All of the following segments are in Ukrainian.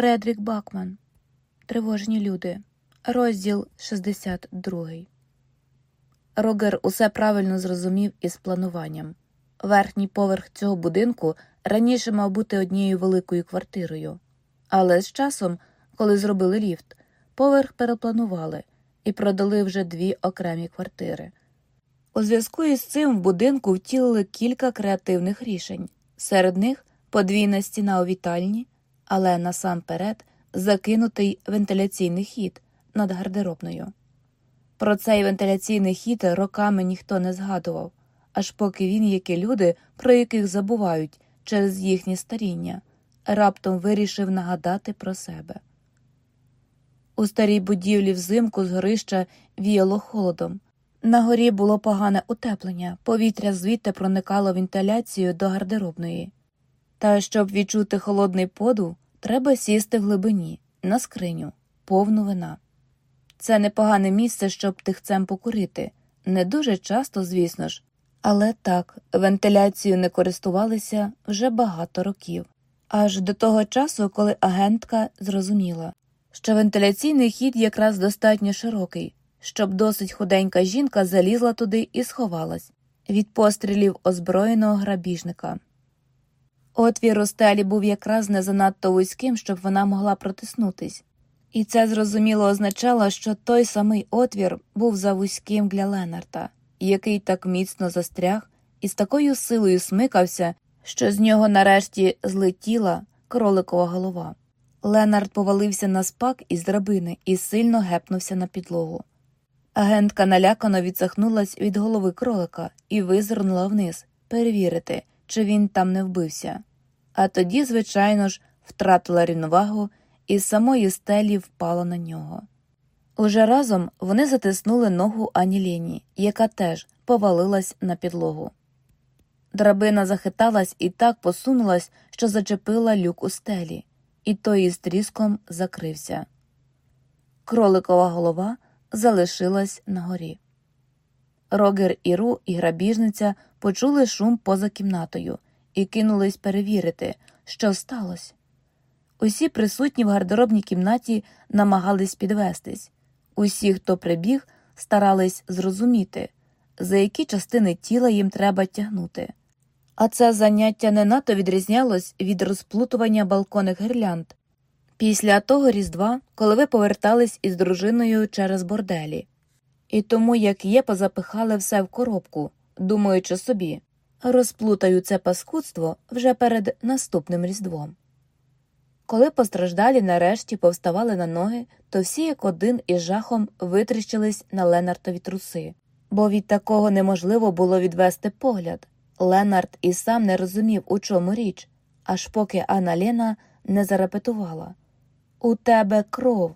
Фредрік Бакман. Тривожні люди. Розділ 62. Рогер усе правильно зрозумів із плануванням. Верхній поверх цього будинку раніше мав бути однією великою квартирою, але з часом, коли зробили ліфт, поверх перепланували і продали вже дві окремі квартири. У зв'язку із цим в будинку втілили кілька креативних рішень. Серед них подвійна стіна у вітальні, але насамперед закинутий вентиляційний хід над гардеробною. Про цей вентиляційний хід роками ніхто не згадував, аж поки він, як і люди, про яких забувають через їхнє старіння, раптом вирішив нагадати про себе. У старій будівлі взимку з горища віяло холодом. На горі було погане утеплення, повітря звідти проникало вентиляцією до гардеробної. Та щоб відчути холодний подув, треба сісти в глибині, на скриню, повну вина. Це непогане місце, щоб тихцем покурити, не дуже часто, звісно ж, але так, вентиляцією не користувалися вже багато років, аж до того часу, коли агентка зрозуміла, що вентиляційний хід якраз достатньо широкий, щоб досить худенька жінка залізла туди і сховалась від пострілів озброєного грабіжника. Отвір у стелі був якраз не занадто вузьким, щоб вона могла протиснутись, і це зрозуміло означало, що той самий отвір був за вузьким для Ленарта, який так міцно застряг і з такою силою смикався, що з нього нарешті злетіла кроликова голова. Ленард повалився на спак із драбини і сильно гепнувся на підлогу. Агентка налякано відсахнулась від голови кролика і визирнула вниз перевірити, чи він там не вбився. А тоді, звичайно ж, втратила рівновагу і з самої стелі впала на нього. Уже разом вони затиснули ногу Ані Лені, яка теж повалилась на підлогу. Драбина захиталась і так посунулась, що зачепила люк у стелі, і той із тріском закрився. Кроликова голова залишилась на горі. Рогер і Ру і грабіжниця почули шум поза кімнатою і кинулись перевірити, що сталося. Усі присутні в гардеробній кімнаті намагались підвестись, усі, хто прибіг, старались зрозуміти, за які частини тіла їм треба тягнути. А це заняття не надто відрізнялось від розплутування балконних гірлянд. Після того різдва, коли ви повертались із дружиною через борделі, і тому, як є, позапихали все в коробку, думаючи собі, розплутаю це паскудство вже перед наступним різдвом. Коли постраждалі нарешті повставали на ноги, то всі як один із жахом витріщились на Ленартові труси, бо від такого неможливо було відвести погляд. Ленард і сам не розумів, у чому річ, аж поки Анна Лена не зарепетувала У тебе кров.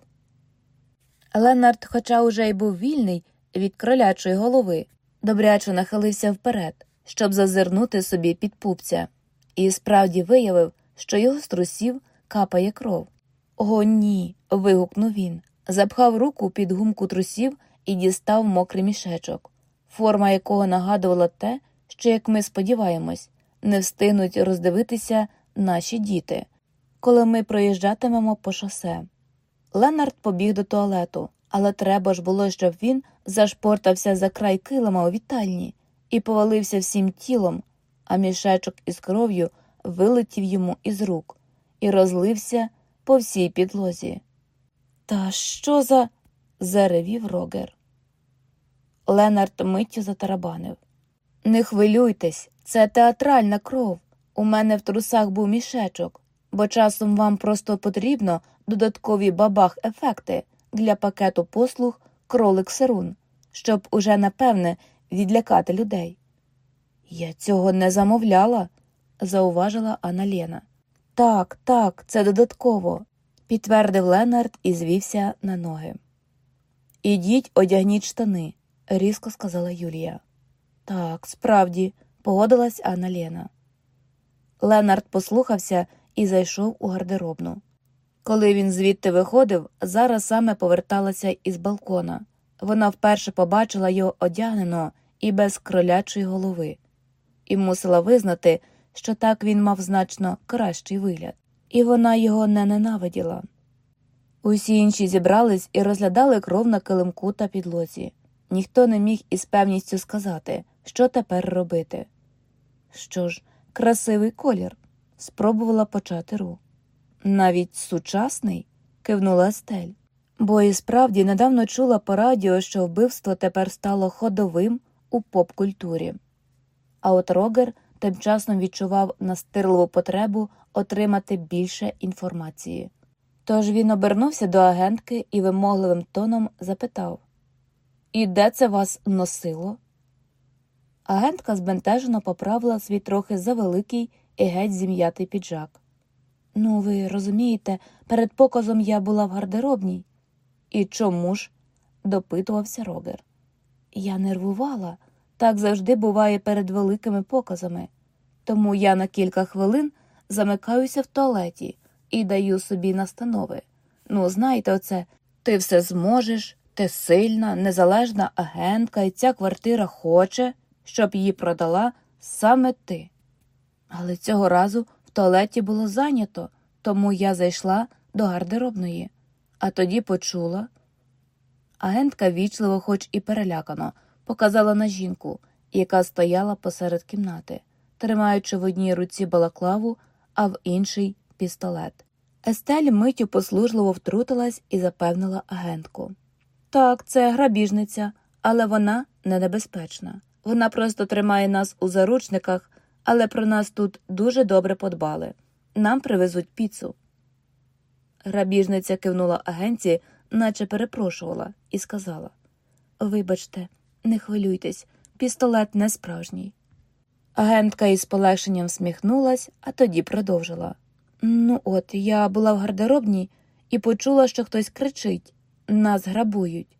Ленард, хоча уже й був вільний від кролячої голови, добряче нахилився вперед, щоб зазирнути собі під пупця, і справді виявив, що його з трусів капає кров. О, ні. вигукнув він, запхав руку під гумку трусів і дістав мокрий мішечок, форма якого нагадувала те, що, як ми сподіваємось, не встигнуть роздивитися наші діти, коли ми проїжджатимемо по шосе. Ленард побіг до туалету, але треба ж було, щоб він зашпортався за край килима у вітальні і повалився всім тілом, а мішечок із кров'ю вилетів йому із рук і розлився по всій підлозі. Та що за. заревів рогер. Ленард миттю затарабанив. Не хвилюйтесь, це театральна кров. У мене в трусах був мішечок, бо часом вам просто потрібно додаткові бабах ефекти для пакету послуг кролик Серун, щоб уже напевне відлякати людей. Я цього не замовляла, зауважила Анна Лена. Так, так, це додатково, підтвердив Ленард і звівся на ноги. Ідіть, одягніть штани, різко сказала Юлія. Так, справді, погодилась Анна Лена. Ленард послухався і зайшов у гардеробну. Коли він звідти виходив, зараз саме поверталася із балкона. Вона вперше побачила його одягненого і без кролячої голови, і мусила визнати, що так він мав значно кращий вигляд. і вона його не ненавиділа. Усі інші зібрались і розглядали кров на килимку та підлозі. Ніхто не міг із певністю сказати, що тепер робити. Що ж, красивий колір, спробувала почати Ру. Навіть сучасний, кивнула Стель. Бо і справді недавно чула по радіо, що вбивство тепер стало ходовим у поп-культурі. А от Рогер тим часом відчував настирливу потребу отримати більше інформації. Тож він обернувся до агентки і вимогливим тоном запитав І де це вас носило? Агентка збентежено поправила свій трохи завеликий і геть зім'ятий піджак. Ну, ви розумієте, перед показом я була в гардеробній. І чому ж? допитувався Рогер. Я нервувала, так завжди буває перед великими показами. Тому я на кілька хвилин замикаюся в туалеті і даю собі настанови. Ну, знаєте, оце ти все зможеш, ти сильна, незалежна агентка, і ця квартира хоче, щоб її продала саме ти. Але цього разу туалеті було зайнято, тому я зайшла до гардеробної, а тоді почула. Агентка вічливо, хоч і перелякано, показала на жінку, яка стояла посеред кімнати, тримаючи в одній руці балаклаву, а в інший пістолет. Естель миттю послужливо втрутилась і запевнила агентку. Так, це грабіжниця, але вона не небезпечна. Вона просто тримає нас у заручниках, але про нас тут дуже добре подбали. Нам привезуть піцу. Грабіжниця кивнула агенці, наче перепрошувала, і сказала Вибачте, не хвилюйтесь, пістолет не справжній. Агентка із полегшенням всміхнулась, а тоді продовжила. Ну, от, я була в гардеробній і почула, що хтось кричить нас грабують.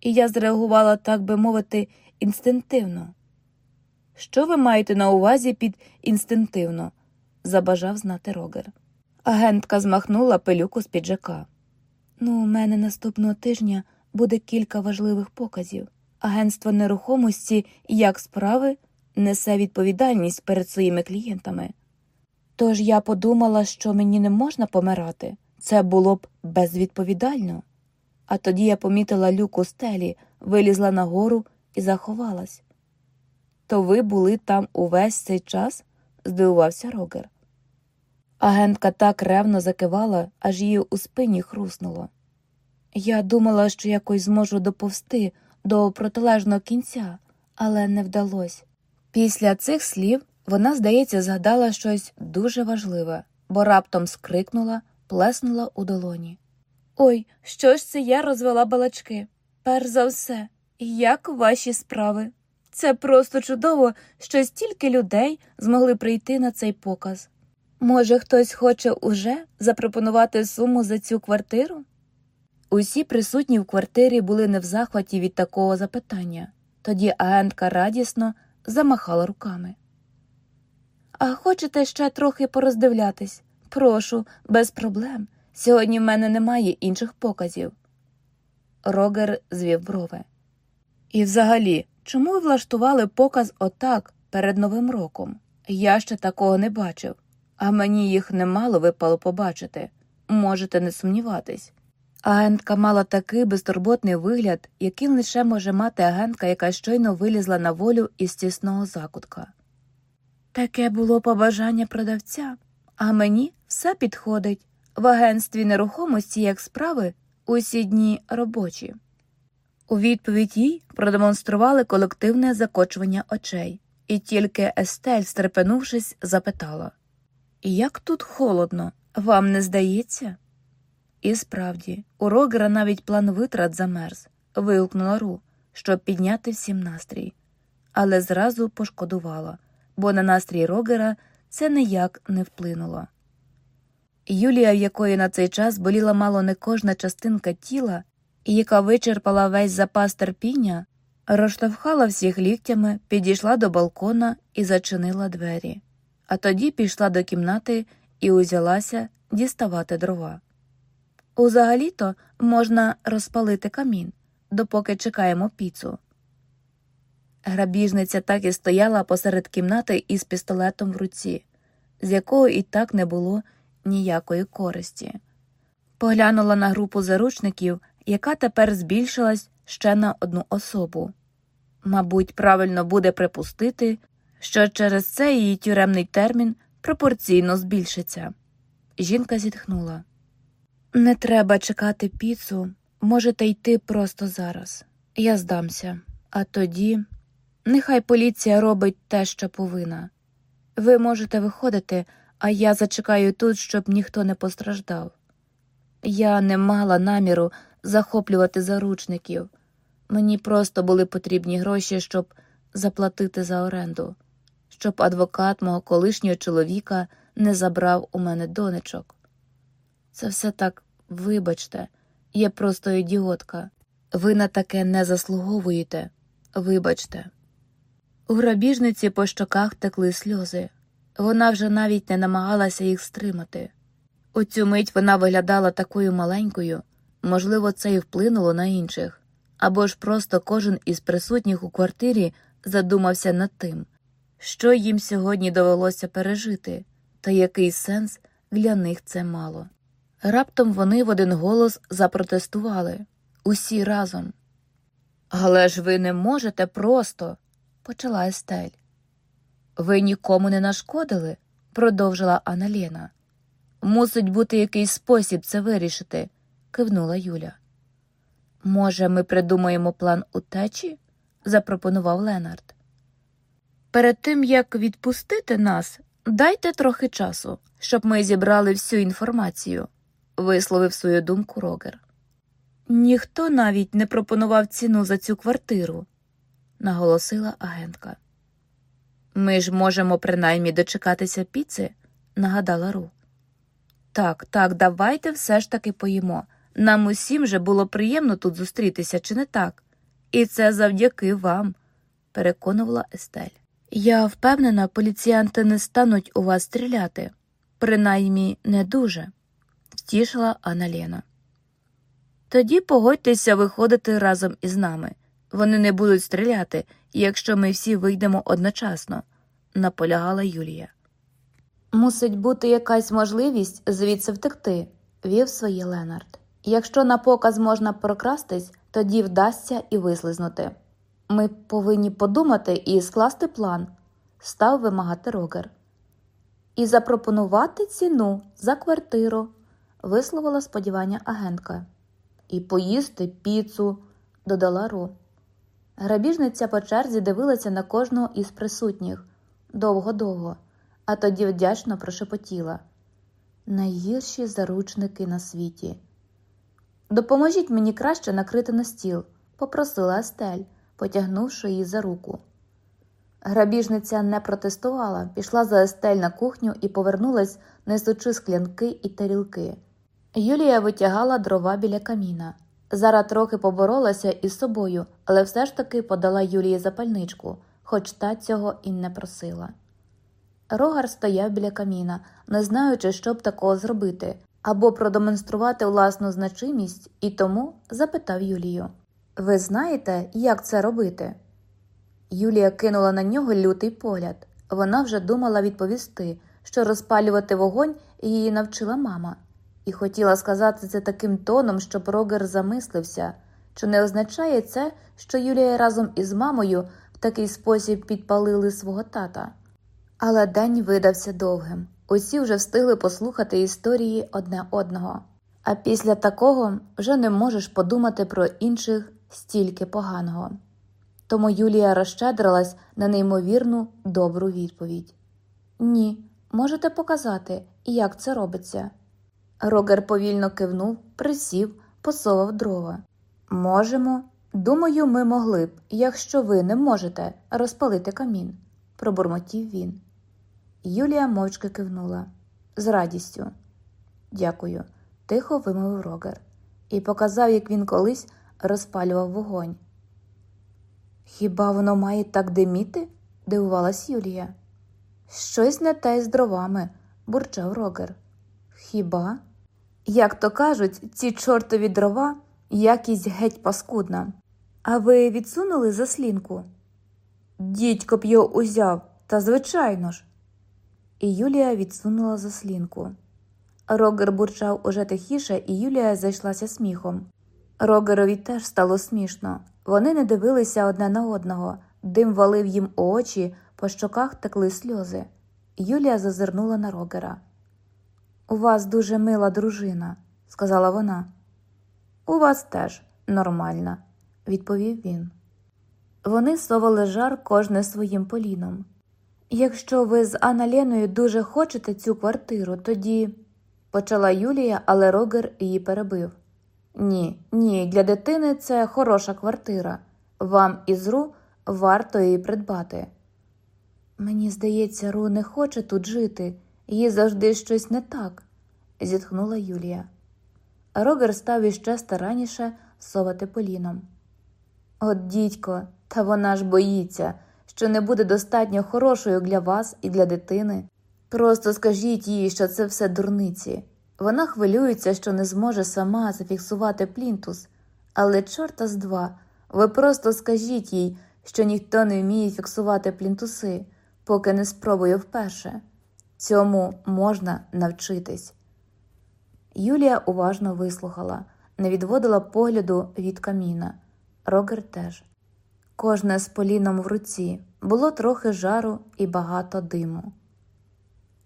І я зреагувала, так би мовити, інстинктивно. Що ви маєте на увазі під інстинктивно? забажав знати Рогер. Агентка змахнула пилюку з піджака. Ну, у мене наступного тижня буде кілька важливих показів. Агентство нерухомості, як справи, несе відповідальність перед своїми клієнтами. Тож я подумала, що мені не можна помирати, це було б безвідповідально. А тоді я помітила люк у стелі, вилізла нагору і заховалась. То ви були там увесь цей час? здивувався Рогер. Агентка так ревно закивала, аж її у спині хруснуло. Я думала, що якось зможу доповсти до протилежного кінця, але не вдалося. Після цих слів вона, здається, згадала щось дуже важливе, бо раптом скрикнула, плеснула у долоні. Ой, що ж це я розвела балачки? Перш за все, як ваші справи? Це просто чудово, що стільки людей змогли прийти на цей показ. Може, хтось хоче уже запропонувати суму за цю квартиру? Усі присутні в квартирі були не в захваті від такого запитання, тоді агентка радісно замахала руками. А хочете ще трохи пороздивлятись? Прошу, без проблем. Сьогодні в мене немає інших показів. Рогер звів брови. І взагалі, чому ви влаштували показ отак перед Новим роком? Я ще такого не бачив, а мені їх немало випало побачити. Можете не сумніватись. Агентка мала такий безтурботний вигляд, яким лише може мати агентка, яка щойно вилізла на волю із тісного закутка. Таке було побажання продавця, а мені все підходить в агентстві нерухомості як справи усі дні робочі. У відповідь їй продемонстрували колективне закочування очей, і тільки Естель, стрепенувшись, запитала Як тут холодно, вам не здається? І справді, у Рогера навіть план витрат замерз, вигукнула Ру, щоб підняти всім настрій, але зразу пошкодувала, бо на настрій Рогера це ніяк не вплинуло. Юлія, в якої на цей час боліла мало не кожна частинка тіла, яка вичерпала весь запас терпіння, розштовхала всіх ліктями, підійшла до балкона і зачинила двері, а тоді пішла до кімнати і узялася діставати дрова. Узагалі то можна розпалити камін, допоки чекаємо піцу. Грабіжниця так і стояла посеред кімнати із пістолетом в руці, з якого і так не було ніякої користі. Поглянула на групу заручників, яка тепер збільшилась ще на одну особу. Мабуть, правильно буде припустити, що через це її тюремний термін пропорційно збільшиться. Жінка зітхнула. Не треба чекати піцу, можете йти просто зараз. Я здамся, а тоді нехай поліція робить те, що повинна. Ви можете виходити, а я зачекаю тут, щоб ніхто не постраждав. Я не мала наміру захоплювати заручників. Мені просто були потрібні гроші, щоб заплатити за оренду, щоб адвокат мого колишнього чоловіка не забрав у мене донечок. Це все так, вибачте, є просто ідіотка. Ви на таке не заслуговуєте. Вибачте. У грабіжниці по щоках текли сльози. Вона вже навіть не намагалася їх стримати. У цю мить вона виглядала такою маленькою, можливо, це і вплинуло на інших, або ж просто кожен із присутніх у квартирі задумався над тим, що їм сьогодні довелося пережити, та який сенс для них це мало. Раптом вони в один голос запротестували усі разом. Але ж ви не можете просто, почала Естель. Ви нікому не нашкодили, продовжила Анна. Мусить бути якийсь спосіб це вирішити, кивнула Юля. Може, ми придумаємо план утечі? запропонував Ленард. Перед тим як відпустити нас, дайте трохи часу, щоб ми зібрали всю інформацію, висловив свою думку Рогер. Ніхто навіть не пропонував ціну за цю квартиру, наголосила агентка. Ми ж можемо принаймні дочекатися піци, нагадала Ру. Так, так, давайте все ж таки поїмо. Нам усім же було приємно тут зустрітися, чи не так? І це завдяки вам, переконувала Естель. Я впевнена, поліціянти не стануть у вас стріляти, принаймні не дуже, втішила Анна Лєна. Тоді погодьтеся виходити разом із нами. Вони не будуть стріляти, якщо ми всі вийдемо одночасно, наполягала Юлія. Мусить бути якась можливість звідси втекти, вів своє Ленард. Якщо на показ можна прокрастись, тоді вдасться і вислизнути. Ми повинні подумати і скласти план, став вимагати Рогер. І запропонувати ціну за квартиру, висловила сподівання агентка. І поїсти піцу, додала Ру. Грабіжниця по черзі дивилася на кожного із присутніх довго-довго, а тоді вдячно прошепотіла найгірші заручники на світі. Допоможіть мені краще накрити на стіл, попросила Естель, потягнувши її за руку. Грабіжниця не протестувала, пішла за Естель на кухню і повернулась, несучи склянки і тарілки. Юлія витягала дрова біля каміна. Зара трохи поборолася із собою, але все ж таки подала Юлії запальничку, хоч та цього і не просила. Рогар стояв біля каміна, не знаючи, що б такого зробити, або продемонструвати власну значимість, і тому запитав Юлію Ви знаєте, як це робити? Юлія кинула на нього лютий погляд. Вона вже думала відповісти, що розпалювати вогонь її навчила мама, і хотіла сказати це таким тоном, щоб Рогер замислився, чи не означає це, що Юлія разом із мамою в такий спосіб підпалили свого тата. Але день видався довгим. Усі вже встигли послухати історії одне одного, а після такого вже не можеш подумати про інших стільки поганого. Тому Юлія розщедрилась на неймовірну добру відповідь Ні, можете показати, як це робиться. Рогер повільно кивнув, присів, посовав дрова. Можемо. Думаю, ми могли б, якщо ви не можете, розпалити камін, пробурмотів він. Юлія мовчки кивнула з радістю. Дякую, тихо вимовив Рогер і показав, як він колись розпалював вогонь. Хіба воно має так диміти? дивувалась Юлія. Щось не те з дровами, бурчав Рогер. Хіба? Як то кажуть, ці чортові дрова якість геть паскудна. А ви відсунули заслінку? Дідько б його узяв, та звичайно ж. І Юлія відсунула заслінку. Рогер бурчав уже тихіше, і Юлія зайшлася сміхом. Рогерові теж стало смішно. Вони не дивилися одне на одного, дим валив їм у очі, по щоках текли сльози. Юлія зазирнула на Рогера. У вас дуже мила дружина, сказала вона. У вас теж нормальна, відповів він. Вони совали жар кожне своїм поліном. Якщо ви з Аналеною дуже хочете цю квартиру, тоді. почала Юлія, але Рогер її перебив. Ні, ні, для дитини це хороша квартира. Вам із Ру варто її придбати. Мені здається, Ру не хоче тут жити, їй завжди щось не так, зітхнула Юлія. Рогер став іще старанніше совати поліном. От, дідько, та вона ж боїться, що не буде достатньо хорошою для вас і для дитини. Просто скажіть їй, що це все дурниці. Вона хвилюється, що не зможе сама зафіксувати плінтус, але чорта з два, ви просто скажіть їй, що ніхто не вміє фіксувати плінтуси, поки не спробує вперше. Цьому можна навчитись. Юлія уважно вислухала, не відводила погляду від каміна. Рогер теж. Кожне з поліном в руці було трохи жару і багато диму.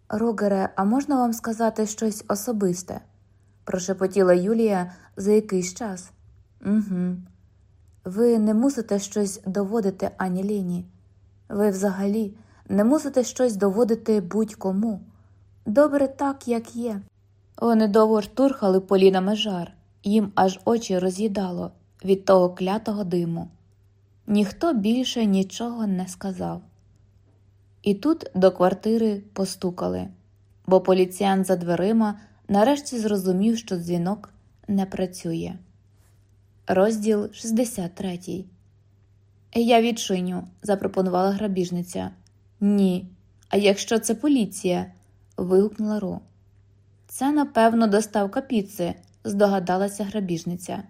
Рогере, а можна вам сказати щось особисте? прошепотіла Юлія за якийсь час. Угу. Ви не мусите щось доводити ані Ліні. Ви взагалі не мусите щось доводити будь-кому. Добре так, як є. Вони довго штурхали полінами жар, їм аж очі роз'їдало від того клятого диму. Ніхто більше нічого не сказав. І тут до квартири постукали, бо поліціян за дверима нарешті зрозумів, що дзвінок не працює. Розділ 63 Я відчиню, запропонувала грабіжниця. Ні. А якщо це поліція? вигукнула Ру. Це, напевно, доставка піци, здогадалася грабіжниця.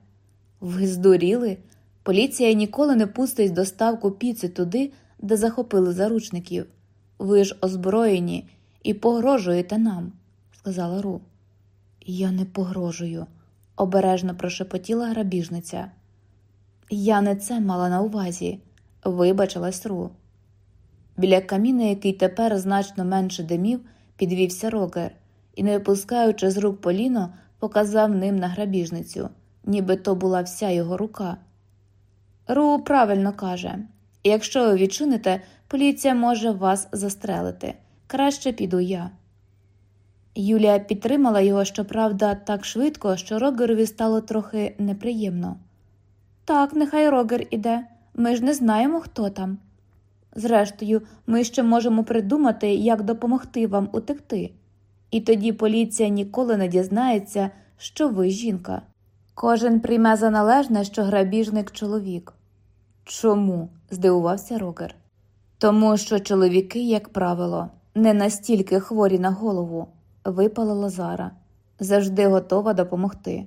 Ви здуріли? Поліція ніколи не пустить доставку піци туди, де захопили заручників. Ви ж озброєні і погрожуєте нам, сказала Ру. Я не погрожую, обережно прошепотіла грабіжниця. Я не це мала на увазі, вибачилась Ру. Біля каміна, який тепер значно менше димів, підвівся рогер і, не випускаючи з рук поліно, показав ним на грабіжницю, ніби то була вся його рука. Ру правильно каже якщо ви відчините, поліція може вас застрелити. Краще піду я. Юлія підтримала його, щоправда, так швидко, що Рогерові стало трохи неприємно. Так, нехай Рогер іде, ми ж не знаємо, хто там. Зрештою, ми ще можемо придумати, як допомогти вам утекти. І тоді поліція ніколи не дізнається, що ви жінка. Кожен прийме за належне, що грабіжник чоловік. Чому? здивувався Рогер. Тому що чоловіки, як правило, не настільки хворі на голову, випала Лазара, завжди готова допомогти.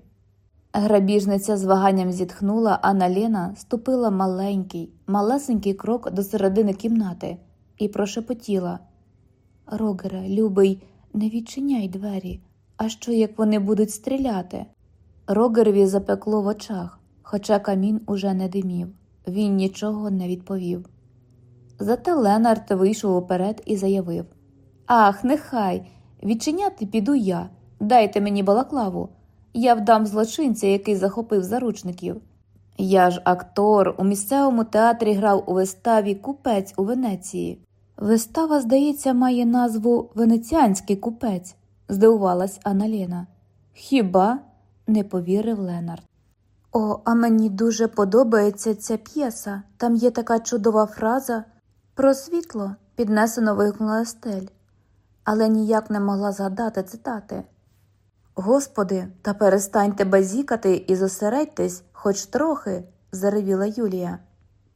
Грабіжниця з ваганням зітхнула, а Налена ступила маленький, малесенький крок до середини кімнати і прошепотіла Рогере, любий, не відчиняй двері, а що як вони будуть стріляти? Рогерові запекло в очах, хоча камін уже не димів. Він нічого не відповів. Зате Ленард вийшов уперед і заявив Ах, нехай, відчиняти піду я. Дайте мені балаклаву. Я вдам злочинця, який захопив заручників. Я ж актор у місцевому театрі грав у виставі Купець у Венеції. Вистава, здається, має назву Венеціанський купець, здивувалась Аналіна. Хіба? не повірив Ленард. О, а мені дуже подобається ця п'єса. Там є така чудова фраза про світло, піднесено вигукнула Естель, але ніяк не могла згадати цитати. Господи, та перестаньте базікати і зосередьтесь хоч трохи, заревіла Юлія,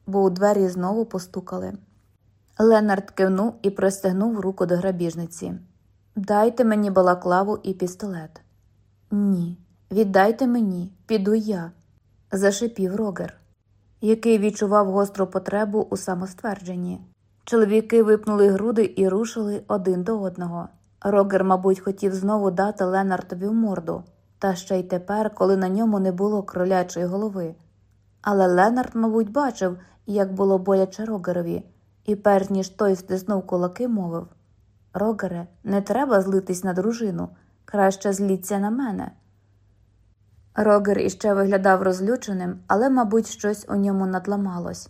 бо у двері знову постукали. Ленард кивнув і простягнув руку до грабіжниці. Дайте мені балаклаву і пістолет. Ні, віддайте мені, піду я, зашипів Рогер, який відчував гостру потребу у самоствердженні. Чоловіки випнули груди і рушили один до одного. Рогер, мабуть, хотів знову дати Ленартові морду, та ще й тепер, коли на ньому не було кролячої голови. Але Ленард, мабуть, бачив, як було боляче Рогерові, і перш ніж той стиснув кулаки, мовив Рогере, не треба злитись на дружину, краще зліться на мене. Рогер іще виглядав розлюченим, але, мабуть, щось у ньому надламалось.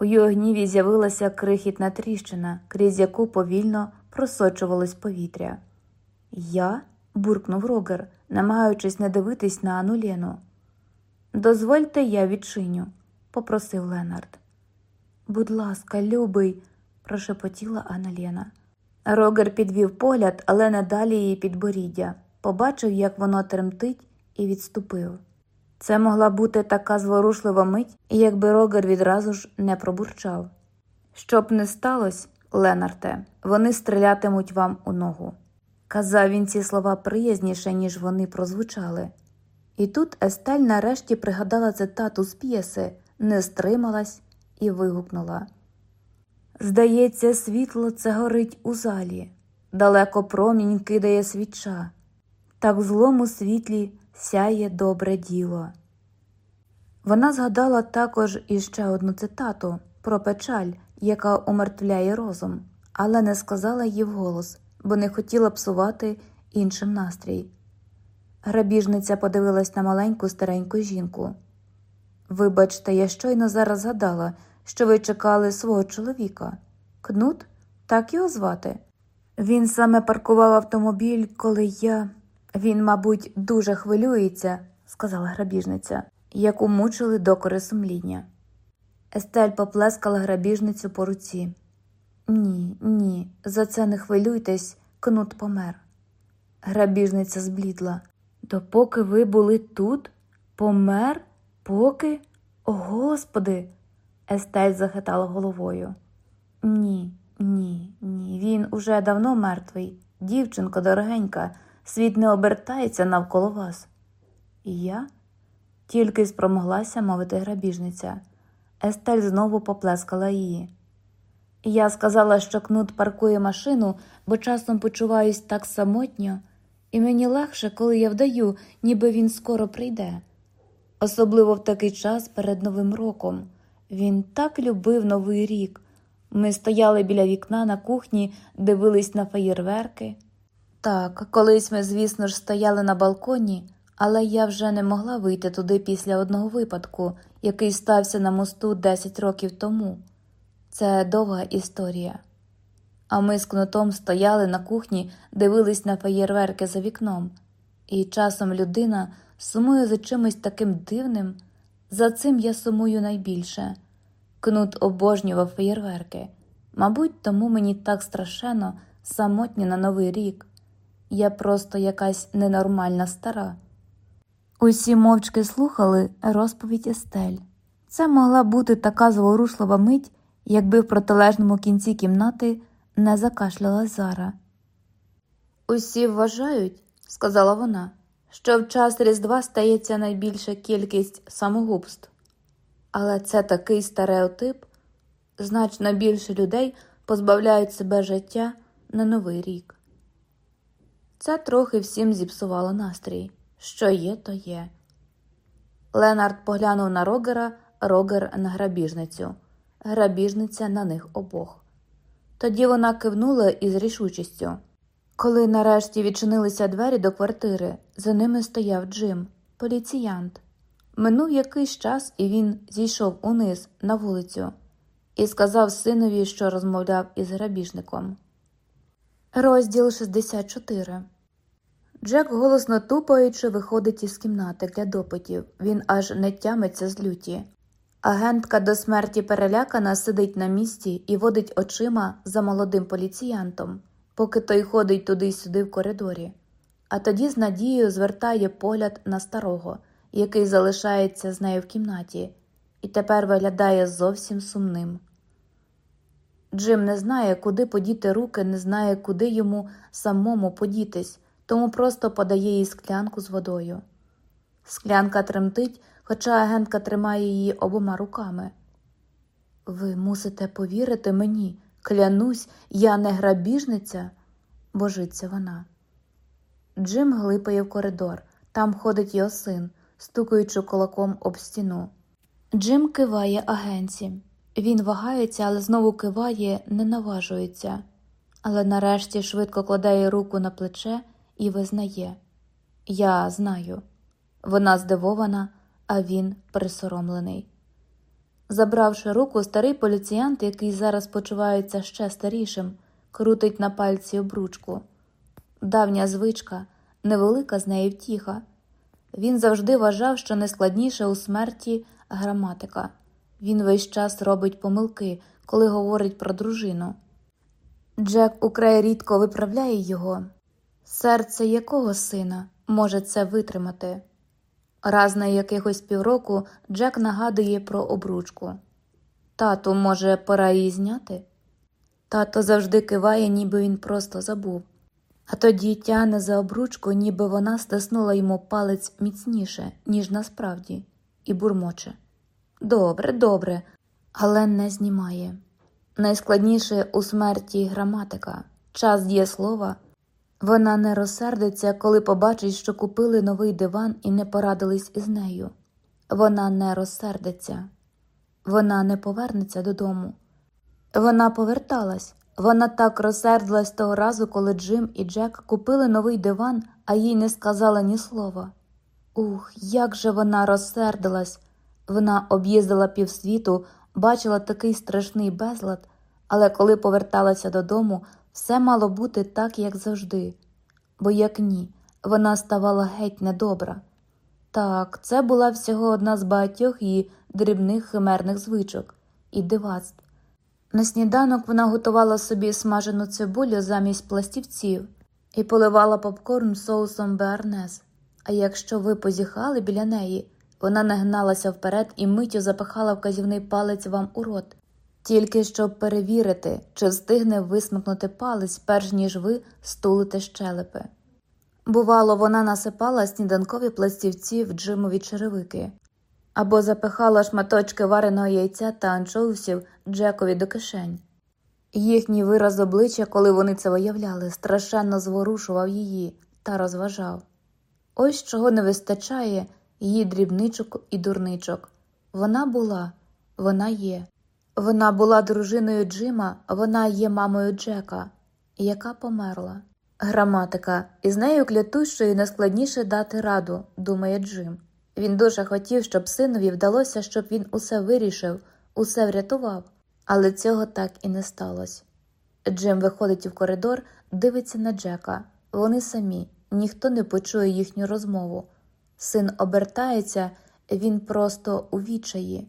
У його гніві з'явилася крихітна тріщина, крізь яку повільно просочувалось повітря. Я? буркнув Рогер, намагаючись не дивитись на Анулєну. Дозвольте, я відчиню, попросив Ленард. Будь ласка, любий, прошепотіла Аналєна. Рогер підвів погляд, але не далі її підборіддя, побачив, як воно тремтить, і відступив. Це могла бути така зворушлива мить, якби Рогер відразу ж не пробурчав. Щоб не сталося, Ленарте, вони стрілятимуть вам у ногу. Казав він ці слова приязніше, ніж вони прозвучали. І тут Естель нарешті пригадала цитату з п'єси, не стрималась і вигукнула. Здається, світло це горить у залі, далеко промінь кидає свіча, так в злому світлі сяє добре діло. Вона згадала також іще одну цитату про печаль, яка умертвляє розум, але не сказала її вголос, бо не хотіла псувати іншим настрій. Грабіжниця подивилась на маленьку стареньку жінку. Вибачте, я щойно зараз згадала, що ви чекали свого чоловіка. Кнут, так його звати. Він саме паркував автомобіль, коли я. Він, мабуть, дуже хвилюється, сказала грабіжниця, яку мучили докори сумління. Естель поплескала грабіжницю по руці. Ні, ні, за це не хвилюйтесь, кнут помер. Грабіжниця зблідла. Допоки ви були тут? Помер? Поки? О, Господи. Естель захитала головою. Ні, ні, ні. Він уже давно мертвий. Дівчинко дорогенька, світ не обертається навколо вас. І я тільки спромоглася мовити грабіжниця. Естель знову поплескала її. Я сказала, що кнут паркує машину, бо часом почуваюсь так самотньо, і мені легше, коли я вдаю, ніби він скоро прийде. Особливо в такий час перед Новим роком. Він так любив Новий рік. Ми стояли біля вікна на кухні, дивились на феєрверки. Так, колись ми, звісно ж, стояли на балконі, але я вже не могла вийти туди після одного випадку, який стався на мосту 10 років тому. Це довга історія. А ми з кнутом стояли на кухні, дивились на феєрверки за вікном, і часом людина сумує за чимось таким дивним, за цим я сумую найбільше. Кнут обожнював феєрверки. Мабуть, тому мені так страшенно самотньо на Новий рік. Я просто якась ненормальна стара. Усі мовчки слухали розповідь Естель. Це могла бути така зворушлива мить, якби в протилежному кінці кімнати не закашляла Зара. Усі вважають, сказала вона, що в час Різдва стається найбільша кількість самогубств. Але це такий стереотип значно більше людей позбавляють себе життя на Новий рік. Це трохи всім зіпсувало настрій. Що є, то є. Ленард поглянув на Рогера, Рогер на грабіжницю, грабіжниця на них обох. Тоді вона кивнула із рішучістю. Коли нарешті відчинилися двері до квартири, за ними стояв Джим, поліціянт. Минув якийсь час, і він зійшов униз на вулицю і сказав синові, що розмовляв із грабіжником. Розділ 64 Джек, голосно тупаючи, виходить із кімнати для допитів. Він аж не тямиться з люті. Агентка до смерті перелякана сидить на місці і водить очима за молодим поліціянтом, поки той ходить туди й сюди в коридорі, а тоді з надією звертає погляд на старого, який залишається з нею в кімнаті, і тепер виглядає зовсім сумним. Джим не знає, куди подіти руки, не знає, куди йому самому подітись, тому просто подає їй склянку з водою. Склянка тремтить, хоча агентка тримає її обома руками. Ви мусите повірити мені, клянусь, я не грабіжниця. божиться вона. Джим глипає в коридор. Там ходить його син, стукаючи кулаком об стіну. Джим киває агенці. Він вагається, але знову киває, не наважується. Але нарешті швидко кладає руку на плече і визнає Я знаю. Вона здивована, а він присоромлений. Забравши руку, старий поліціянт, який зараз почувається ще старішим, крутить на пальці обручку. Давня звичка, невелика з неї втіха. Він завжди вважав, що найскладніше у смерті граматика. Він весь час робить помилки, коли говорить про дружину. Джек украй рідко виправляє його. Серце якого сина може це витримати? Раз на якихось півроку Джек нагадує про обручку. Тату, може, пора її зняти? Тато завжди киває, ніби він просто забув, а тоді тяне за обручку, ніби вона стиснула йому палець міцніше, ніж насправді, і бурмоче. Добре, добре, але не знімає. Найскладніше у смерті граматика, час дієслова. Вона не розсердиться, коли побачить, що купили новий диван і не порадились із нею. Вона не розсердиться, вона не повернеться додому. Вона поверталась. Вона так розсердилась того разу, коли Джим і Джек купили новий диван, а їй не сказала ні слова. Ух, як же вона розсердилась! Вона об'їздила півсвіту, бачила такий страшний безлад, але коли поверталася додому, все мало бути так, як завжди, бо як ні, вона ставала геть недобра. Так, це була всього одна з багатьох її дрібних химерних звичок і дивацтв. На сніданок вона готувала собі смажену цибулю замість пластівців і поливала попкорн соусом беарнез. А якщо ви позіхали біля неї, вона нагналася вперед і миттю запихала вказівний палець вам у рот, тільки щоб перевірити, чи встигне висмикнути палець, перш ніж ви стулите щелепи. Бувало, вона насипала сніданкові пластівці в джимові черевики або запихала шматочки вареного яйця та анчоусів Джекові до кишень. Їхній вираз обличчя, коли вони це виявляли, страшенно зворушував її та розважав. Ось чого не вистачає її дрібничок і дурничок. Вона була, вона є. Вона була дружиною Джима, вона є мамою Джека, яка померла. Граматика, із нею клятущою найскладніше дати раду, думає Джим. Він дуже хотів, щоб синові вдалося, щоб він усе вирішив, усе врятував, але цього так і не сталося. Джим виходить у коридор, дивиться на Джека. Вони самі, ніхто не почує їхню розмову. Син обертається, він просто у відчаї.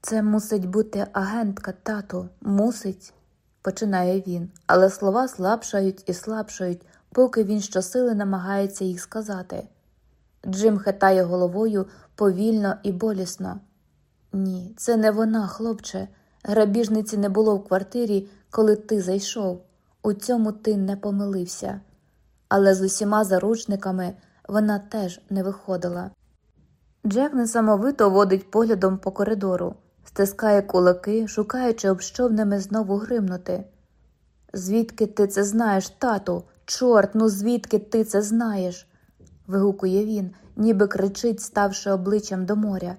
Це мусить бути агентка, тату, мусить, починає він, але слова слабшають і слабшають, поки він щосили намагається їх сказати. Джим хитає головою повільно і болісно. Ні, це не вона, хлопче. Грабіжниці не було в квартирі, коли ти зайшов. У цьому ти не помилився. Але з усіма заручниками вона теж не виходила. Джек несамовито водить поглядом по коридору, стискає кулаки, шукаючи, об що в ними знову гримнути. Звідки ти це знаєш, тату? Чорт, ну звідки ти це знаєш? вигукує він, ніби кричить, ставши обличчям до моря.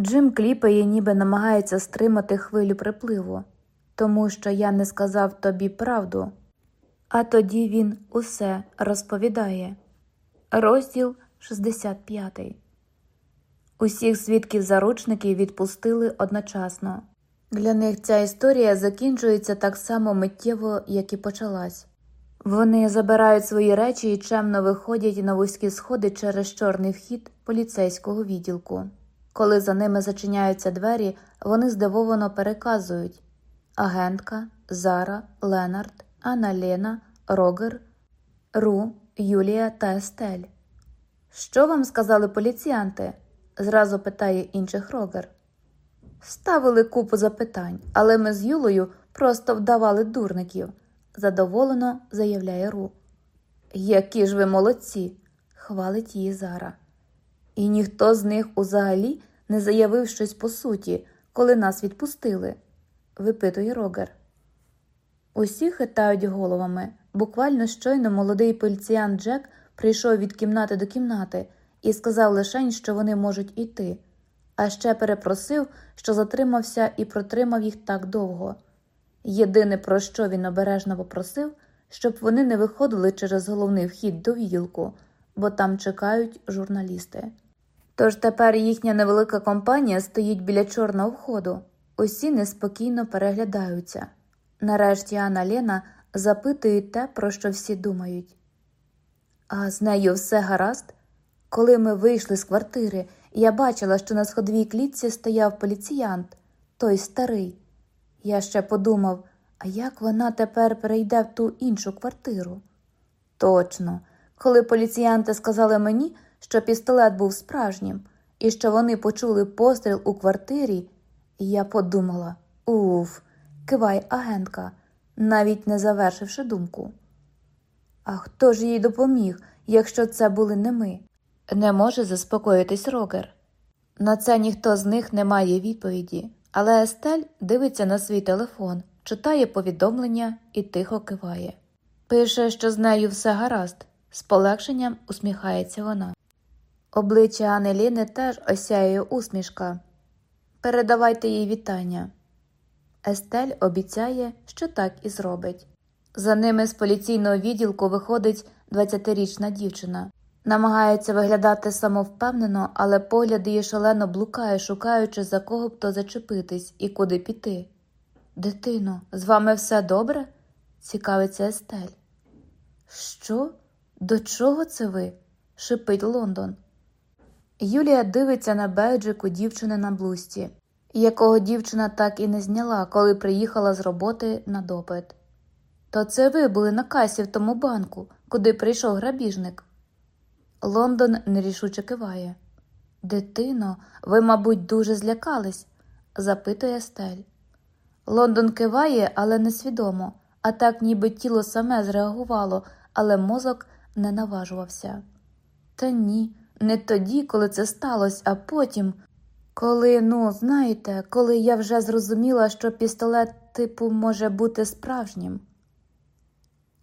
Джим кліпає, ніби намагається стримати хвилю припливу, тому що я не сказав тобі правду. А тоді він усе розповідає. Розділ 65 Усіх свідків заручників відпустили одночасно. Для них ця історія закінчується так само миттєво, як і почалась. Вони забирають свої речі і чемно виходять на вузькі сходи через чорний вхід поліцейського відділку. Коли за ними зачиняються двері, вони здивовано переказують агентка, Зара, Ленард, Анна Лена, Рогер, Ру, Юлія та Естель. Що вам сказали поліціянти? зразу питає інших Рогер. Ставили купу запитань, але ми з Юлою просто вдавали дурників задоволено заявляє Ру. Які ж ви молодці, хвалить її Зара. І ніхто з них узагалі не заявив щось по суті, коли нас відпустили, випитує Рогер. Усі хитають головами. Буквально щойно молодий поліціян Джек прийшов від кімнати до кімнати і сказав лишень, що вони можуть іти, а ще перепросив, що затримався і протримав їх так довго. Єдине, про що він обережно попросив, щоб вони не виходили через головний вхід до відділку, бо там чекають журналісти. Тож тепер їхня невелика компанія стоїть біля чорного входу, усі неспокійно переглядаються. Нарешті Анна Лена запитує те, про що всі думають. А з нею все гаразд? Коли ми вийшли з квартири, я бачила, що на сходовій клітці стояв поліціянт, той старий. Я ще подумав, а як вона тепер перейде в ту іншу квартиру? Точно, коли поліціянти сказали мені, що пістолет був справжнім, і що вони почули постріл у квартирі, я подумала уф, кивай агентка, навіть не завершивши думку. А хто ж їй допоміг, якщо це були не ми? Не може заспокоїтись Рогер. На це ніхто з них не має відповіді, але Естель дивиться на свій телефон, читає повідомлення і тихо киває. Пише, що з нею все гаразд, з полегшенням усміхається вона. Обличчя Анеліни теж осяює усмішка. Передавайте їй вітання. Естель обіцяє, що так і зробить. За ними з поліційного відділку виходить 20-річна дівчина. Намагається виглядати самовпевнено, але погляд її шалено блукає, шукаючи, за кого б то зачепитись і куди піти. Дитино, з вами все добре? цікавиться Естель. Що? До чого це ви? шипить Лондон. Юлія дивиться на бейджику дівчини на блузці, якого дівчина так і не зняла, коли приїхала з роботи на допит. То це ви були на касі в тому банку, куди прийшов грабіжник. Лондон нерішуче киває. Дитино, ви, мабуть, дуже злякались? запитує Стель. Лондон киває, але несвідомо, а так ніби тіло саме зреагувало, але мозок не наважувався. Та ні, не тоді, коли це сталося, а потім, коли, ну, знаєте, коли я вже зрозуміла, що пістолет типу може бути справжнім.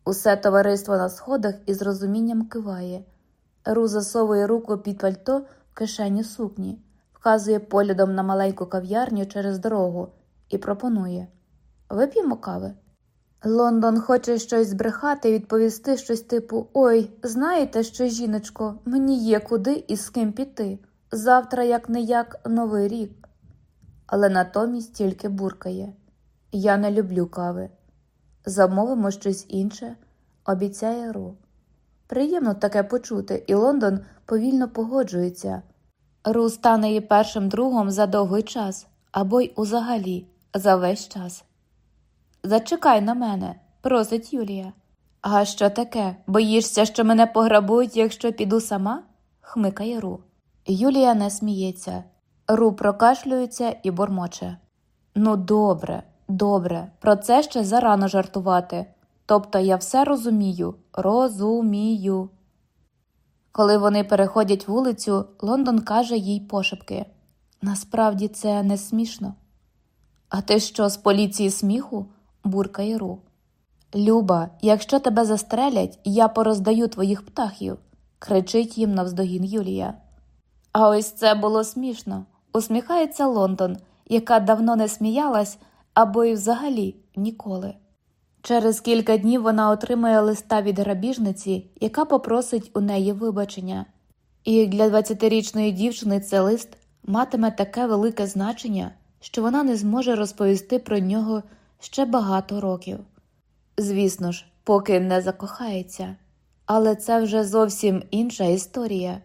Усе товариство на сходах із розумінням киває. Ру засовує руку під пальто в кишеню сукні, вказує поглядом на маленьку кав'ярню через дорогу і пропонує Вип'ємо кави. Лондон хоче щось збрехати і відповісти щось типу Ой, знаєте що, жіночко, мені є куди і з ким піти. Завтра, як не як, новий рік. Але натомість тільки буркає Я не люблю кави. Замовимо щось інше, обіцяє Ру. Приємно таке почути, і Лондон повільно погоджується. Ру стане її першим другом за довгий час або й узагалі за весь час. Зачекай на мене, просить Юлія. А що таке? Боїшся, що мене пограбують, якщо піду сама? хмикає Ру. Юлія не сміється. Ру прокашлюється і бормоче. Ну, добре, добре, про це ще зарано жартувати. Тобто я все розумію, розумію. Коли вони переходять вулицю, Лондон каже їй пошепки Насправді це не смішно. А ти що, з поліції сміху? буркає Ру. Люба, якщо тебе застрелять, я пороздаю твоїх птахів, кричить їм навздогін Юлія. А ось це було смішно, усміхається Лондон, яка давно не сміялась або й взагалі ніколи. Через кілька днів вона отримає листа від грабіжниці, яка попросить у неї вибачення. І для 20-річної дівчини цей лист матиме таке велике значення, що вона не зможе розповісти про нього ще багато років. Звісно ж, поки не закохається, але це вже зовсім інша історія.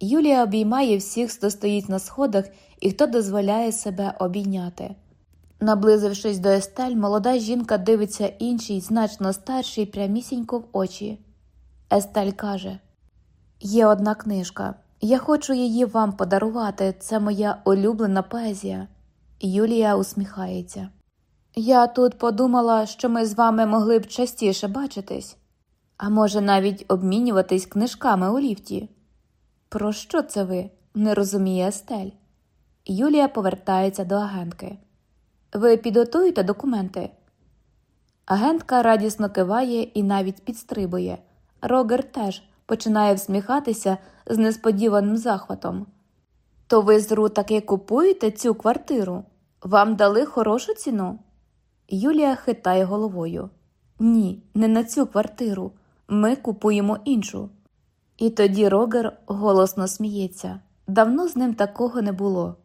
Юлія обіймає всіх, хто стоїть на сходах і хто дозволяє себе обійняти. Наблизившись до Естель, молода жінка дивиться іншій, значно старшій, прямісінько в очі. Естель каже: Є одна книжка. Я хочу її вам подарувати. Це моя улюблена поезія. Юлія усміхається. Я тут подумала, що ми з вами могли б частіше бачитись, а може, навіть обмінюватись книжками у ліфті. Про що це ви? не розуміє Естель. Юлія повертається до агентки. Ви підготуєте документи? Агентка радісно киває і навіть підстрибує. Рогер теж починає всміхатися з несподіваним захватом. То ви з Ру таки купуєте цю квартиру? Вам дали хорошу ціну? Юлія хитає головою. Ні, не на цю квартиру. Ми купуємо іншу. І тоді Рогер голосно сміється. Давно з ним такого не було.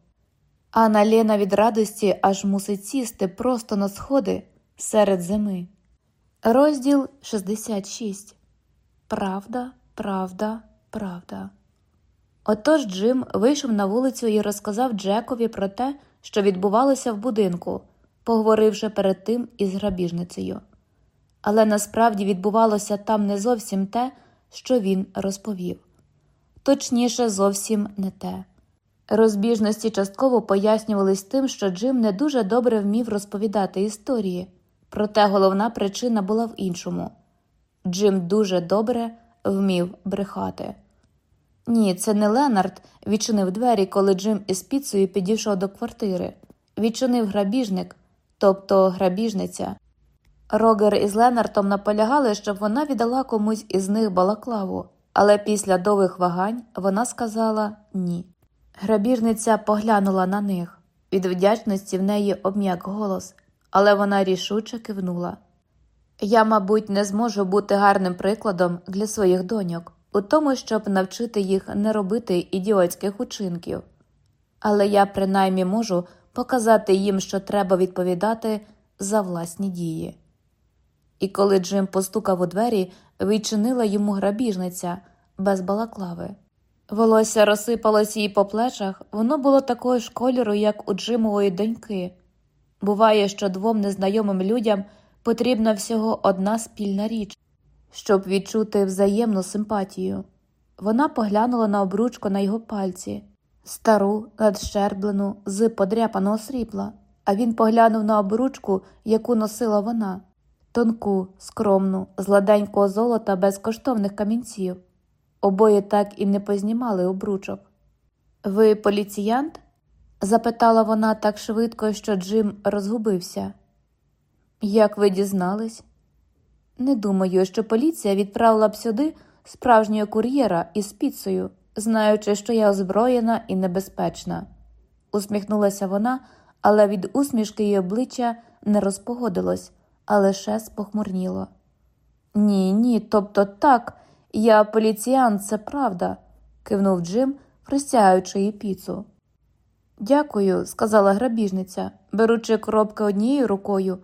Анна Лена від радості аж мусить сісти просто на сходи серед зими. Розділ 66 Правда, правда, правда. Отож Джим вийшов на вулицю і розказав Джекові про те, що відбувалося в будинку, поговоривши перед тим із грабіжницею. Але насправді відбувалося там не зовсім те, що він розповів. Точніше, зовсім не те. Розбіжності частково пояснювались тим, що Джим не дуже добре вмів розповідати історії, проте головна причина була в іншому Джим дуже добре вмів брехати. Ні, це не Ленард відчинив двері, коли Джим із піцею підійшов до квартири. Відчинив грабіжник, тобто грабіжниця. Рогер із Ленартом наполягали, щоб вона віддала комусь із них балаклаву, але після довгих вагань вона сказала ні. Грабіжниця поглянула на них. Від вдячності в неї обм'як голос, але вона рішуче кивнула. Я, мабуть, не зможу бути гарним прикладом для своїх доньок у тому, щоб навчити їх не робити ідіотських учинків, але я принаймні можу показати їм, що треба відповідати за власні дії. І коли Джим постукав у двері, відчинила йому грабіжниця без балаклави. Волосся розсипалось їй по плечах, воно було такого ж кольору, як у Джимової доньки. Буває, що двом незнайомим людям потрібна всього одна спільна річ, щоб відчути взаємну симпатію. Вона поглянула на обручку на його пальці, стару, надщерблену, з подряпаного срібла, а він поглянув на обручку, яку носила вона тонку, скромну, з ладенького золота без коштовних камінців. Обоє так і не познімали обручок. Ви поліціянт? запитала вона так швидко, що Джим розгубився. Як ви дізнались? Не думаю, що поліція відправила б сюди справжнього кур'єра із піцею, знаючи, що я озброєна і небезпечна. Усміхнулася вона, але від усмішки її обличчя не розпогодилось, а лише спохмурніло. Ні, ні, тобто так, я поліціян, це правда, кивнув Джим, простягаючи їй піцу. Дякую, сказала грабіжниця, беручи коробки однією рукою,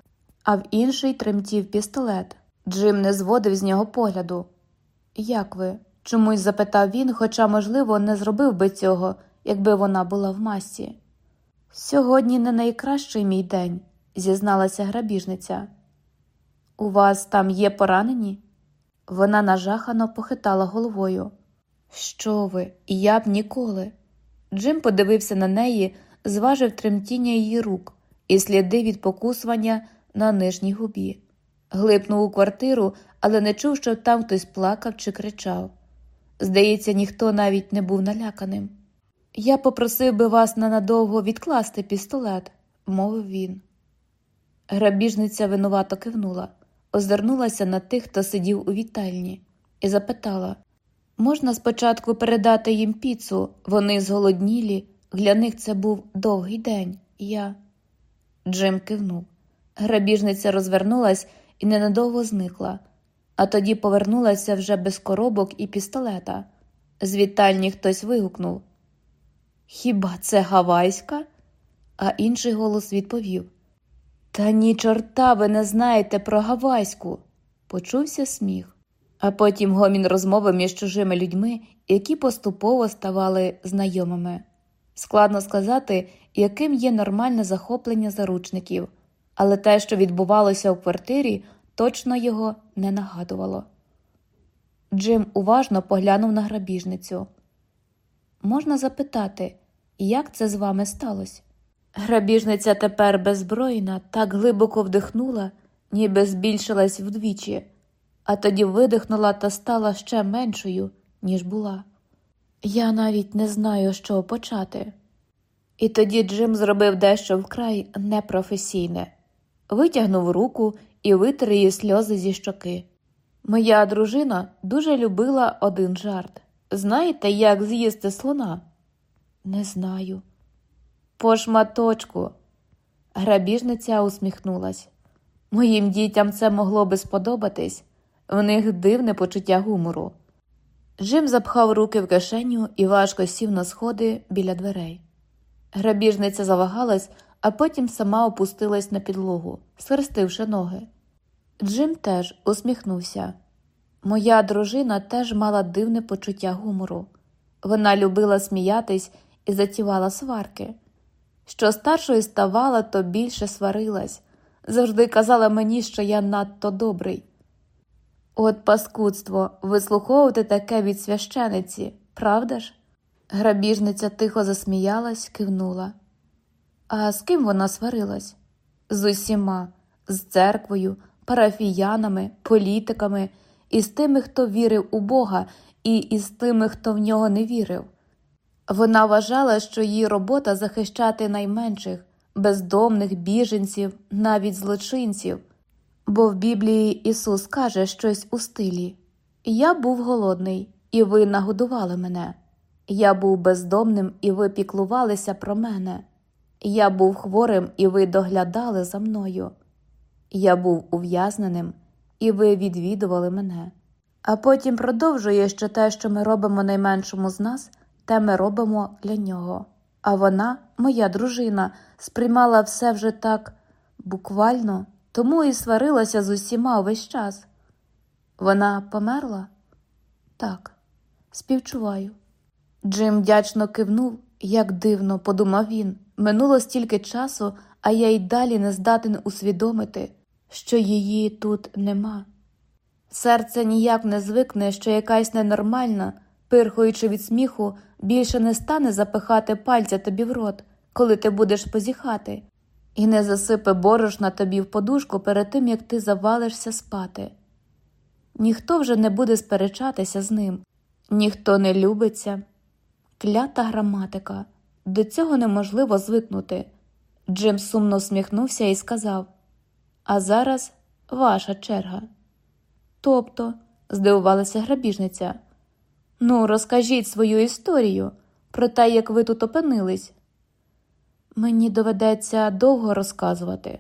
а в інший тремтів пістолет. Джим не зводив з нього погляду. Як ви? чомусь запитав він, хоча, можливо, не зробив би цього, якби вона була в масці. Сьогодні не найкращий мій день, зізналася грабіжниця. У вас там є поранені? Вона нажахано похитала головою. Що ви, я б ніколи. Джим подивився на неї, зважив тремтіння її рук і сліди від покусування на нижній губі. Глипнув у квартиру, але не чув, що там хтось плакав чи кричав. Здається, ніхто навіть не був наляканим. Я попросив би вас ненадовго відкласти пістолет, мовив він. Грабіжниця винувато кивнула, озирнулася на тих, хто сидів у вітальні, і запитала можна спочатку передати їм піцу, вони зголоднілі, для них це був довгий день. Я. Джим кивнув. Грабіжниця розвернулась і ненадовго зникла, а тоді повернулася вже без коробок і пістолета. З вітальні хтось вигукнув Хіба це гавайська? А інший голос відповів Та ні, чорта, ви не знаєте про гавайську. Почувся сміх, а потім гомін розмови між чужими людьми, які поступово ставали знайомими. Складно сказати, яким є нормальне захоплення заручників але те, що відбувалося в квартирі, точно його не нагадувало. Джим уважно поглянув на грабіжницю. Можна запитати, як це з вами сталося? Грабіжниця тепер беззбройна, так глибоко вдихнула, ніби збільшилась вдвічі, а тоді видихнула та стала ще меншою, ніж була. Я навіть не знаю, що почати. І тоді Джим зробив дещо вкрай непрофесійне витягнув руку і витер її сльози зі щоки. Моя дружина дуже любила один жарт. Знаєте, як з'їсти слона? Не знаю. По шматочку. Грабіжниця усміхнулась. Моїм дітям це могло би сподобатись, в них дивне почуття гумору. Джим запхав руки в кишеню і важко сів на сходи біля дверей. Грабіжниця завагалась, а потім сама опустилась на підлогу, схрестивши ноги. Джим теж усміхнувся. Моя дружина теж мала дивне почуття гумору. Вона любила сміятись і затівала сварки. Що старшою ставала, то більше сварилась, завжди казала мені, що я надто добрий. От паскудство, вислуховувати таке від священиці, правда ж? Грабіжниця тихо засміялась, кивнула. А з ким вона сварилась? З усіма, з церквою, парафіянами, політиками, і з тими, хто вірив у Бога, і із тими, хто в нього не вірив. Вона вважала, що її робота захищати найменших, бездомних біженців, навіть злочинців. Бо в Біблії Ісус каже щось у стилі Я був голодний, і ви нагодували мене. Я був бездомним, і ви піклувалися про мене. Я був хворим, і ви доглядали за мною. Я був ув'язненим, і ви відвідували мене. А потім продовжує, що те, що ми робимо найменшому з нас, те ми робимо для нього. А вона, моя дружина, сприймала все вже так буквально, тому і сварилася з усіма увесь час. Вона померла? Так, співчуваю. Джим вдячно кивнув, як дивно, подумав він. Минуло стільки часу, а я й далі не здатен усвідомити, що її тут нема. Серце ніяк не звикне, що якась ненормальна, пирхаючи від сміху, більше не стане запихати пальця тобі в рот, коли ти будеш позіхати, і не засипе борошна тобі в подушку перед тим, як ти завалишся спати. Ніхто вже не буде сперечатися з ним, ніхто не любиться. Клята граматика, до цього неможливо звикнути. Джим сумно всміхнувся і сказав: А зараз ваша черга. Тобто, здивувалася грабіжниця. Ну, розкажіть свою історію про те, як ви тут опинились. Мені доведеться довго розказувати.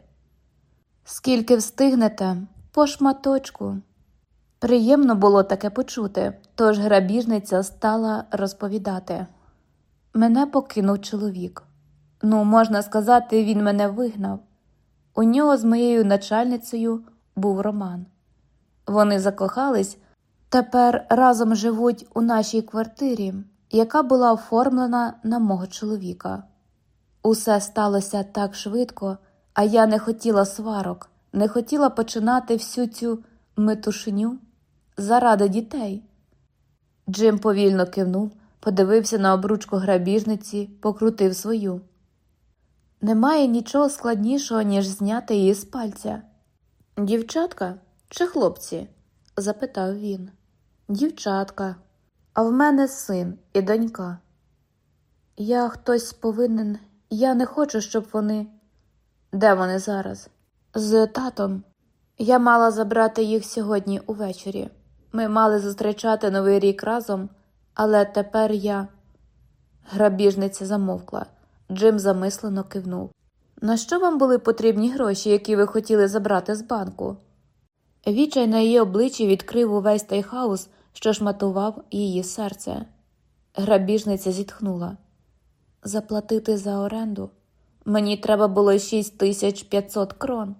Скільки встигнете, по шматочку. Приємно було таке почути, тож грабіжниця стала розповідати. Мене покинув чоловік. Ну, можна сказати, він мене вигнав. У нього з моєю начальницею був роман. Вони закохались, тепер разом живуть у нашій квартирі, яка була оформлена на мого чоловіка. Усе сталося так швидко, а я не хотіла сварок, не хотіла починати всю цю метушню заради дітей. Джим повільно кивнув, подивився на обручку грабіжниці, покрутив свою. Немає нічого складнішого, ніж зняти її з пальця. Дівчатка чи хлопці? запитав він. Дівчатка, а в мене син і донька. Я хтось повинен, я не хочу, щоб вони. Де вони зараз? З татом. Я мала забрати їх сьогодні увечері. Ми мали зустрічати новий рік разом, але тепер я. Грабіжниця замовкла. Джим замислено кивнув. На що вам були потрібні гроші, які ви хотіли забрати з банку? Відчай на її обличчі відкрив увесь той хаос, що шматував її серце. Грабіжниця зітхнула. Заплатити за оренду. Мені треба було 6500 крон.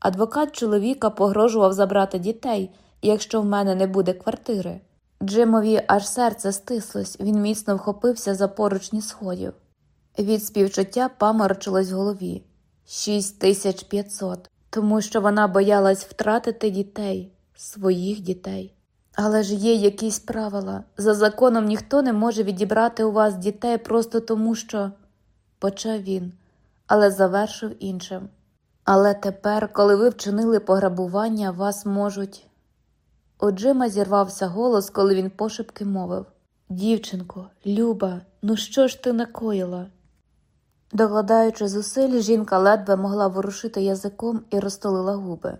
Адвокат чоловіка погрожував забрати дітей, якщо в мене не буде квартири. Джимові аж серце стислось, він міцно вхопився за поручні сходів. Від співчуття паморочилось в голові 6500, тому що вона боялась втратити дітей, своїх дітей. Але ж є якісь правила. За законом ніхто не може відібрати у вас дітей просто тому, що почав він, але завершив іншим. Але тепер, коли ви вчинили пограбування, вас можуть. У Джима зірвався голос, коли він пошепки мовив Дівчинко, Люба, ну що ж ти накоїла? Докладаючи зусиль, жінка ледве могла ворушити язиком і розтолила губи.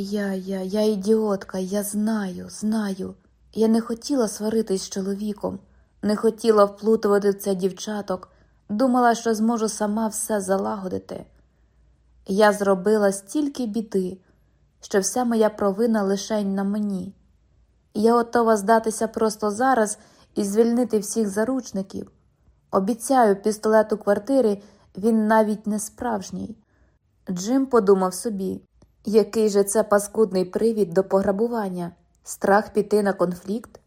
Я, я, я ідіотка, я знаю, знаю. Я не хотіла сваритись з чоловіком, не хотіла вплутувати в це дівчаток, думала, що зможу сама все залагодити. Я зробила стільки біди, що вся моя провина лишень на мені. Я готова здатися просто зараз і звільнити всіх заручників. Обіцяю, пістолет у квартирі він навіть не справжній. Джим подумав собі, який же це паскудний привід до пограбування, страх піти на конфлікт.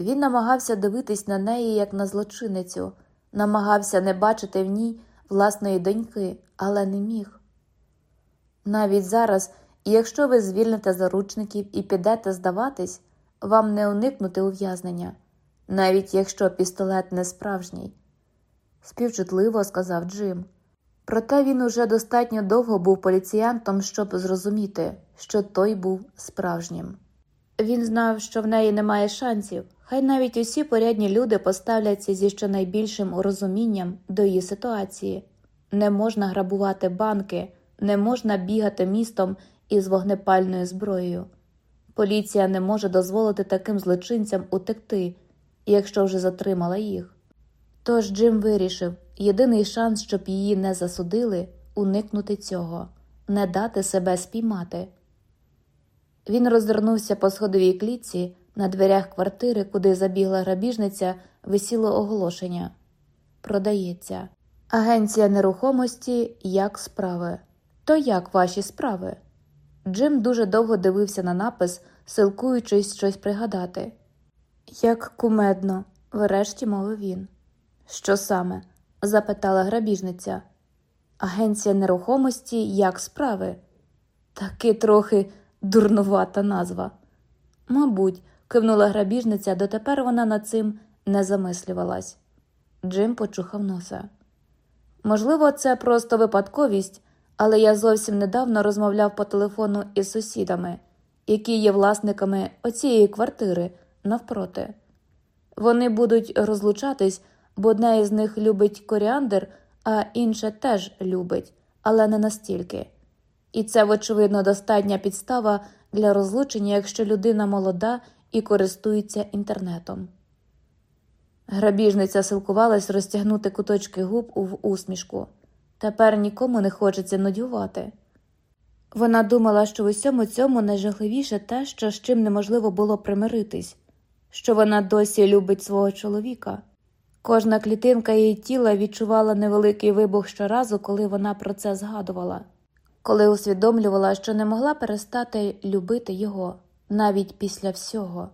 Він намагався дивитись на неї як на злочиницю, намагався не бачити в ній власної доньки, але не міг. Навіть зараз, якщо ви звільните заручників і підете здаватись, вам не уникнути ув'язнення, навіть якщо пістолет не справжній, співчутливо сказав Джим. Проте він уже достатньо довго був поліціянтом, щоб зрозуміти, що той був справжнім. Він знав, що в неї немає шансів, хай навіть усі порядні люди поставляться зі щонайбільшим урозумінням до її ситуації. Не можна грабувати банки, не можна бігати містом із вогнепальною зброєю. Поліція не може дозволити таким злочинцям утекти, якщо вже затримала їх. Тож Джим вирішив єдиний шанс, щоб її не засудили, уникнути цього, не дати себе спіймати. Він розвернувся по сходовій клітці на дверях квартири, куди забігла грабіжниця, висіло оголошення Продається. Агенція нерухомості як справи. То як ваші справи? Джим дуже довго дивився на напис, силкуючись щось пригадати. Як кумедно, врешті мовив він. Що саме? Запитала грабіжниця. Агенція нерухомості як справи? Таки трохи дурнувата назва. Мабуть, кивнула грабіжниця, дотепер вона над цим не замислювалась. Джим почухав носа. Можливо, це просто випадковість, але я зовсім недавно розмовляв по телефону із сусідами, які є власниками оцієї квартири навпроти. Вони будуть розлучатись, бо одна із них любить коріандр, а інша теж любить, але не настільки. І це, вочевидно, достатня підстава для розлучення, якщо людина молода і користується інтернетом. Грабіжниця силкувалась розтягнути куточки губ в усмішку. Тепер нікому не хочеться нудювати. Вона думала, що в усьому цьому найжахливіше те, що з чим неможливо було примиритись, що вона досі любить свого чоловіка. Кожна клітинка її тіла відчувала невеликий вибух щоразу, коли вона про це згадувала, коли усвідомлювала, що не могла перестати любити його навіть після всього,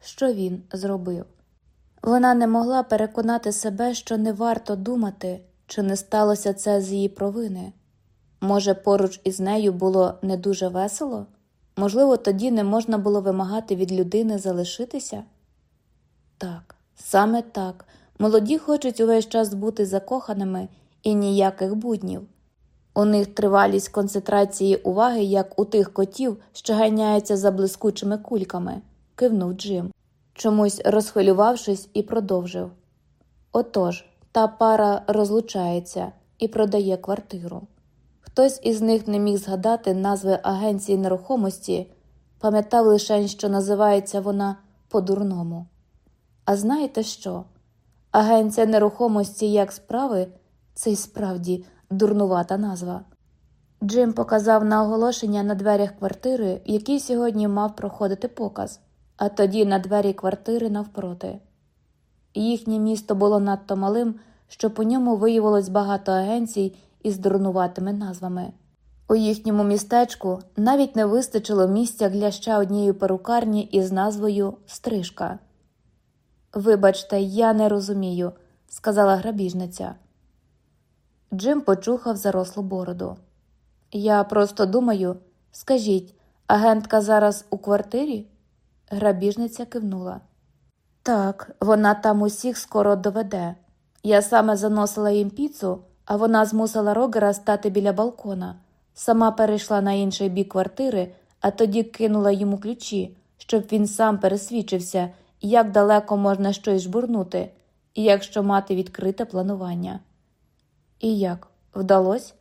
що він зробив. Вона не могла переконати себе, що не варто думати, чи не сталося це з її провини. Може, поруч із нею було не дуже весело? Можливо, тоді не можна було вимагати від людини залишитися? Так, саме так. Молоді хочуть увесь час бути закоханими і ніяких буднів. У них тривалість концентрації уваги, як у тих котів, що ганяються за блискучими кульками, кивнув Джим, чомусь розхвилювавшись, і продовжив. Отож, та пара розлучається і продає квартиру. Хтось із них не міг згадати назви агенції нерухомості, пам'ятав лише, що називається вона по-дурному. А знаєте що? Агенція нерухомості як справи це й справді дурнувата назва. Джим показав на оголошення на дверях квартири, в якій сьогодні мав проходити показ, а тоді на двері квартири навпроти. Їхнє місто було надто малим, що по ньому виявилось багато агенцій із дурнуватими назвами. У їхньому містечку навіть не вистачило місця для ще однієї перукарні із назвою Стрижка. Вибачте, я не розумію, сказала грабіжниця. Джим почухав зарослу бороду. Я просто думаю, скажіть, агентка зараз у квартирі? Грабіжниця кивнула. Так, вона там усіх скоро доведе. Я саме заносила їм піцу, а вона змусила Рогера стати біля балкона, сама перейшла на інший бік квартири, а тоді кинула йому ключі, щоб він сам пересвідчився, як далеко можна щось жбурнути, якщо мати відкрите планування. І як вдалося?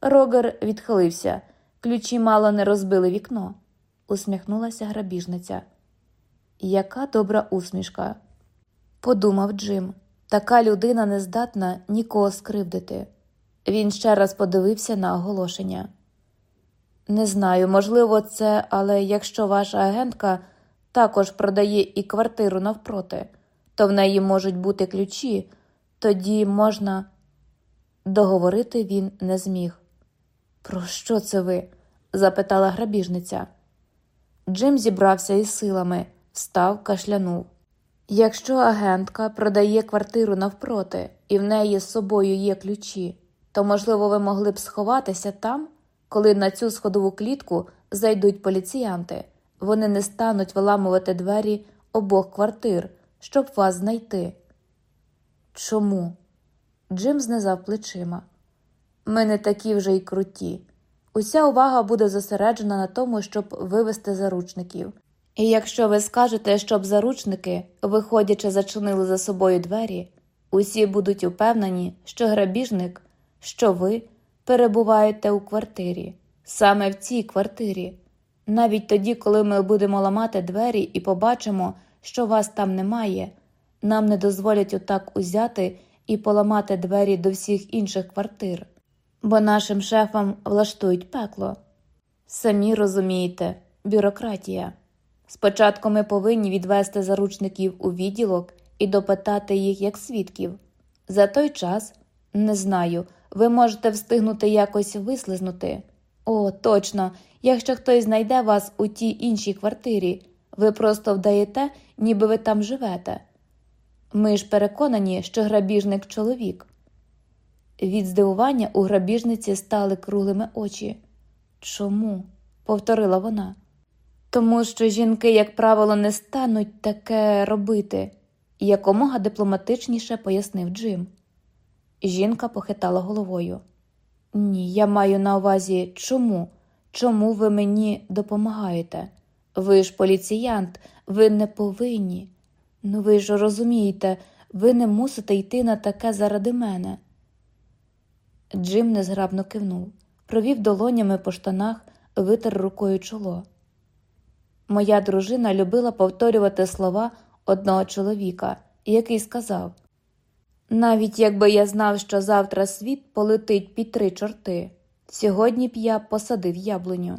Рогер відхилився, ключі мало не розбили вікно, усміхнулася грабіжниця. Яка добра усмішка, подумав Джим. Така людина не здатна нікого скривдити. Він ще раз подивився на оголошення. Не знаю, можливо, це, але якщо ваша агентка також продає і квартиру навпроти, то в неї можуть бути ключі, тоді можна. Договорити він не зміг. Про що це ви? запитала грабіжниця. Джим зібрався із силами, встав, кашлянув. Якщо агентка продає квартиру навпроти і в неї з собою є ключі, то, можливо, ви могли б сховатися там, коли на цю сходову клітку зайдуть поліціянти, вони не стануть виламувати двері обох квартир, щоб вас знайти. Чому? Джим знизав плечима. Ми не такі вже й круті. Уся увага буде зосереджена на тому, щоб вивести заручників. І якщо ви скажете, щоб заручники, виходячи, зачинили за собою двері, усі будуть упевнені, що грабіжник, що ви перебуваєте у квартирі, саме в цій квартирі. Навіть тоді, коли ми будемо ламати двері і побачимо, що вас там немає, нам не дозволять отак узяти і поламати двері до всіх інших квартир, бо нашим шефам влаштують пекло. Самі розумієте, бюрократія. Спочатку ми повинні відвести заручників у відділок і допитати їх як свідків. За той час, не знаю, ви можете встигнути якось вислизнути. О, точно, якщо хтось знайде вас у тій іншій квартирі, ви просто вдаєте, ніби ви там живете. Ми ж переконані, що грабіжник чоловік. Від здивування у грабіжниці стали круглими очі. Чому? повторила вона. Тому що жінки, як правило, не стануть таке робити, якомога дипломатичніше пояснив Джим. Жінка похитала головою. Ні, я маю на увазі, чому? Чому ви мені допомагаєте? Ви ж поліціянт, ви не повинні. Ну ви ж розумієте, ви не мусите йти на таке заради мене. Джим незграбно кивнув, провів долонями по штанах, витер рукою чоло. Моя дружина любила повторювати слова одного чоловіка, який сказав навіть якби я знав, що завтра світ полетить під три чорти, сьогодні б я посадив яблуню.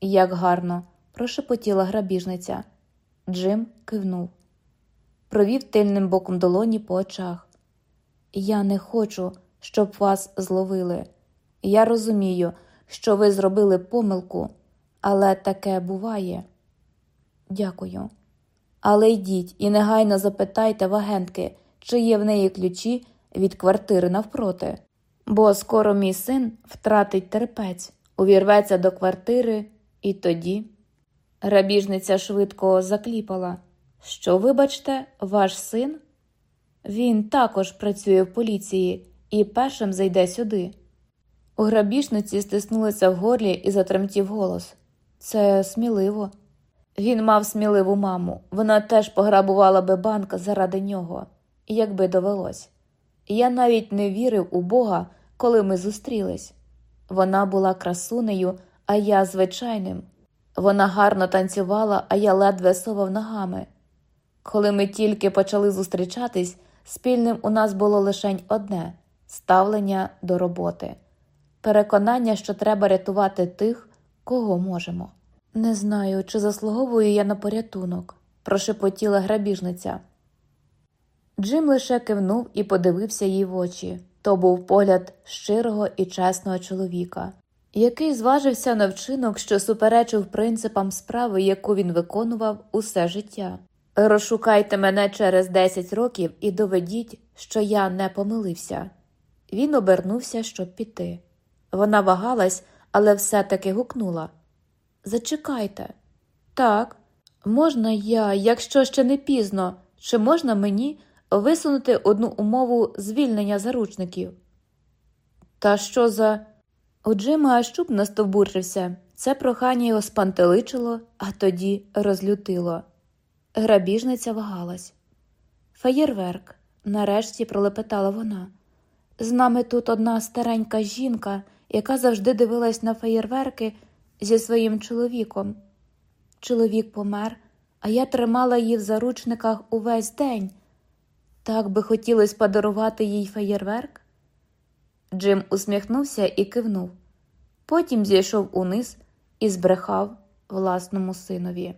Як гарно, прошепотіла грабіжниця. Джим кивнув, провів тильним боком долоні по очах. Я не хочу, щоб вас зловили. Я розумію, що ви зробили помилку, але таке буває. Дякую. Але йдіть і негайно запитайте в агентки, чи є в неї ключі від квартири навпроти, бо скоро мій син втратить терпець, увірветься до квартири, і тоді. Грабіжниця швидко закліпала. Що, вибачте, ваш син? Він також працює в поліції і першим зайде сюди. У грабіжниці стиснулися в горлі і затремтів голос. Це сміливо. Він мав сміливу маму. Вона теж пограбувала би банк заради нього, якби довелось. Я навіть не вірив у Бога, коли ми зустрілись. Вона була красунею, а я звичайним. Вона гарно танцювала, а я ледве совав ногами. Коли ми тільки почали зустрічатись, спільним у нас було лише одне ставлення до роботи, переконання, що треба рятувати тих, кого можемо. Не знаю, чи заслуговую я на порятунок, прошепотіла грабіжниця. Джим лише кивнув і подивився їй в очі. То був погляд щирого і чесного чоловіка, який зважився на вчинок, що суперечив принципам справи, яку він виконував усе життя. Розшукайте мене через 10 років і доведіть, що я не помилився. Він обернувся, щоб піти. Вона вагалась, але все таки гукнула Зачекайте. Так, можна я, якщо ще не пізно, чи можна мені висунути одну умову звільнення заручників? Та що за. У Джима аж чуб настовбурчився. Це прохання його спантеличило, а тоді розлютило. Грабіжниця вагалась. Феєрверк, нарешті пролепетала вона. З нами тут одна старенька жінка, яка завжди дивилась на феєрверки зі своїм чоловіком. Чоловік помер, а я тримала її в заручниках увесь день. Так би хотілося подарувати їй феєрверк. Джим усміхнувся і кивнув. Потім зійшов униз і збрехав власному синові.